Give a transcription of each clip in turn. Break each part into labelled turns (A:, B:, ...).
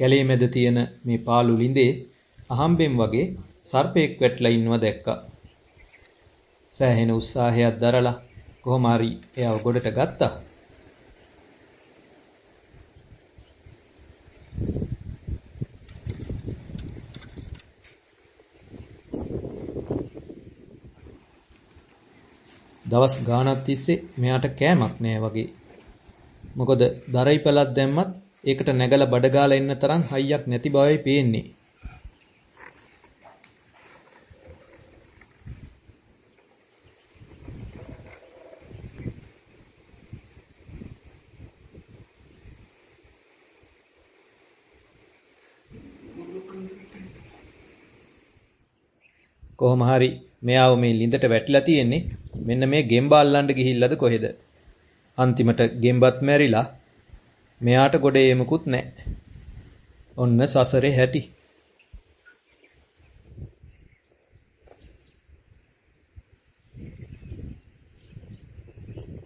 A: කැලේ මැද තියෙන මේ පාළු ළිඳේ අහම්බෙන් වගේ සර්පෙක් වැටලා ඉන්නව දැක්කා. සෑහෙන උත්සාහයක් දරලා කොහොම හරි එයාව ගොඩට ගත්තා. දවස් ගාණක් තිස්සේ මෙයාට කෑමක් නෑ වගේ. මොකද දරයිපලක් දැම්මත් ඒකට නැගලා බඩ ගාලා ඉන්න තරම් හයියක් නැති බවයි පේන්නේ. කොහොම හරි මෙයාව මේ ලිඳට වැටිලා තියෙන්නේ මෙන්න මේ ගෙම්බ අල්ලන්න ගිහිල්ලාද කොහෙද අන්තිමට ගෙම්බත් මැරිලා මෙයාට ගොඩ ඒමකුත් නැහැ ඔන්න සසරේ හැටි.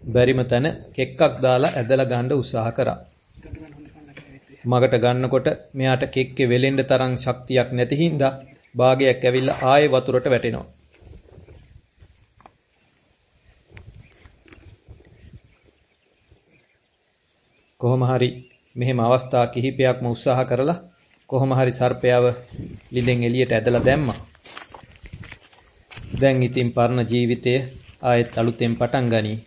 A: බැරිම තැන කෙක්කක් දාලා ඇදලා ගන්න උත්සාහ කරා. මගට ගන්නකොට මෙයාට කෙක්කේ වෙලෙන්න තරම් ශක්තියක් නැති හින්දා භාගයක් ඇවිල්ලා ආයේ වතුරට වැටෙනවා. කොහොම හරි මෙහෙම අවස්ථා කිහිපයක්ම උත්සාහ කරලා කොහොම හරි සර්පයාව ලිඳෙන් එළියට ඇදලා දැම්මා. දැන් ඉතින් පරණ ජීවිතය ආයෙත් අලුතෙන් පටන් ගනී.